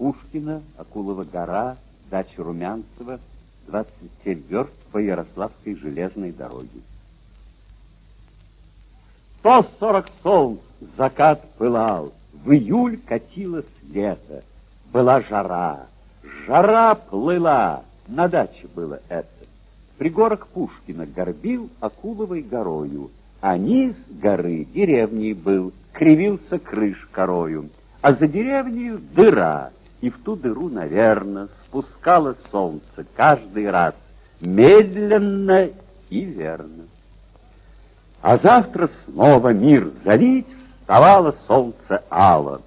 Пушкина, Акулова гора, дача Румянцева, 27 верст по Ярославской железной дороге. 140 солнц закат пылал, в июль катилось лето. Была жара, жара плыла, на даче было это. Пригорок Пушкина горбил Акуловой горою, а низ горы деревней был, кривился крыш корою, а за деревней дыра, и в ту дыру, наверное, спускало солнце каждый раз, медленно и верно. А завтра снова мир залить, вставало солнце ало,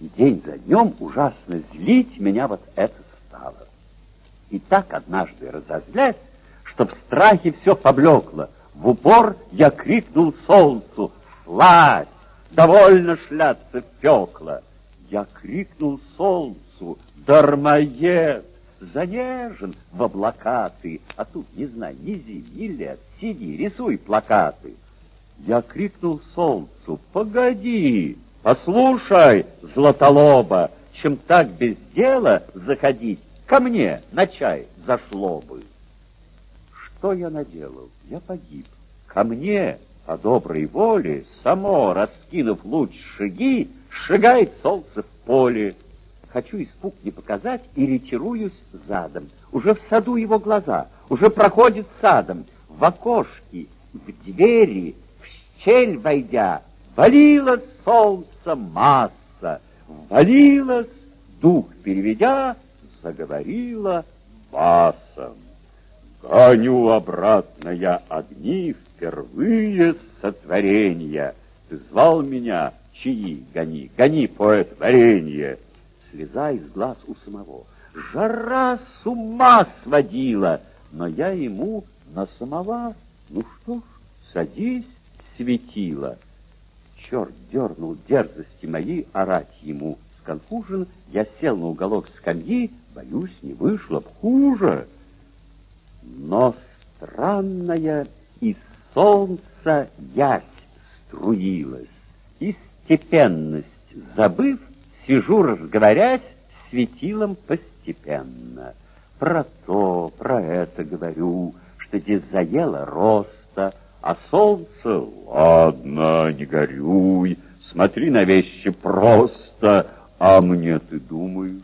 и день за днем ужасно злить меня вот это стало. И так однажды разозлясь, что в страхе все поблекло. В упор я крикнул солнцу «Слазь! Довольно шляться пекло!» Я крикнул солнцу «Дармоед! Занежен в облака а тут, не знаю, ни зим, ни лет, сиди, рисуй плакаты!» Я крикнул солнцу «Погоди! Послушай, златолоба, чем так без дела заходить, ко мне на чай зашло бы!» Что я наделал? Я погиб. Ко мне, по доброй воле, само, раскинув луч шаги, шагает солнце в поле. Хочу испуг не показать и ретируюсь задом. Уже в саду его глаза, уже проходит садом. В окошке, в двери, в щель войдя, валилось солнце масса, валилось, дух переведя, заговорила басом. Гоню обратно я огни впервые сотворения. Ты звал меня, чьи гони, гони, поэт, варенье. Слеза из глаз у самого. Жара с ума сводила, но я ему на самого, ну что ж, садись, светила. Черт дернул дерзости мои орать ему. Сконфужен, я сел на уголок скамьи, боюсь, не вышло б хуже. Но странная из солнца ясь струилась, и степенность забыв, сижу, разговорясь, светилом постепенно. Про то, про это говорю, что здесь заело роста, а солнце, ладно, не горюй, смотри на вещи просто, а мне, ты думаешь,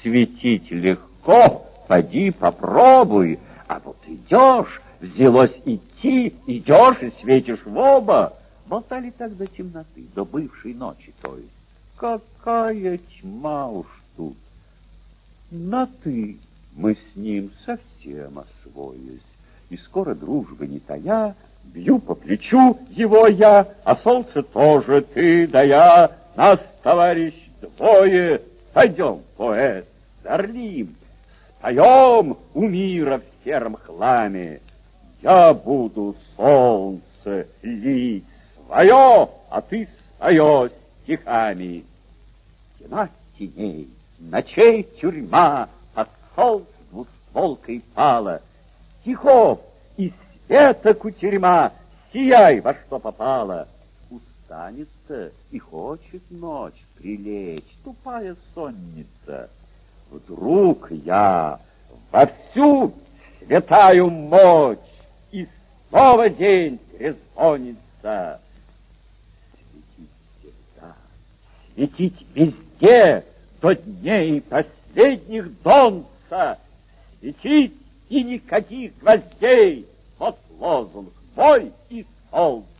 светить легко, поди попробуй, а вот идешь, взялось идти, идешь и светишь в оба. Болтали так до темноты, до бывшей ночи, то есть. Какая тьма уж тут. На «ты» мы с ним совсем освоились, и скоро дружбы не тая, бью по плечу его я, а солнце тоже ты да я, нас, товарищ, двое, пойдем, поэт, Орлим, споем у мира в сером хламе. Я буду солнце лить свое, а ты свое стихами. Тьма теней, ночей тюрьма, под солнц двустволкой пала. Стихов и света кутерьма, сияй во что попало. Устанется и хочет ночь прилечь, тупая сонница — Вдруг я во всю святаю мощь, и снова день трезвонится. Светить всегда, светить везде, до дней последних донца, светить и никаких гвоздей. Вот лозунг мой и солнце.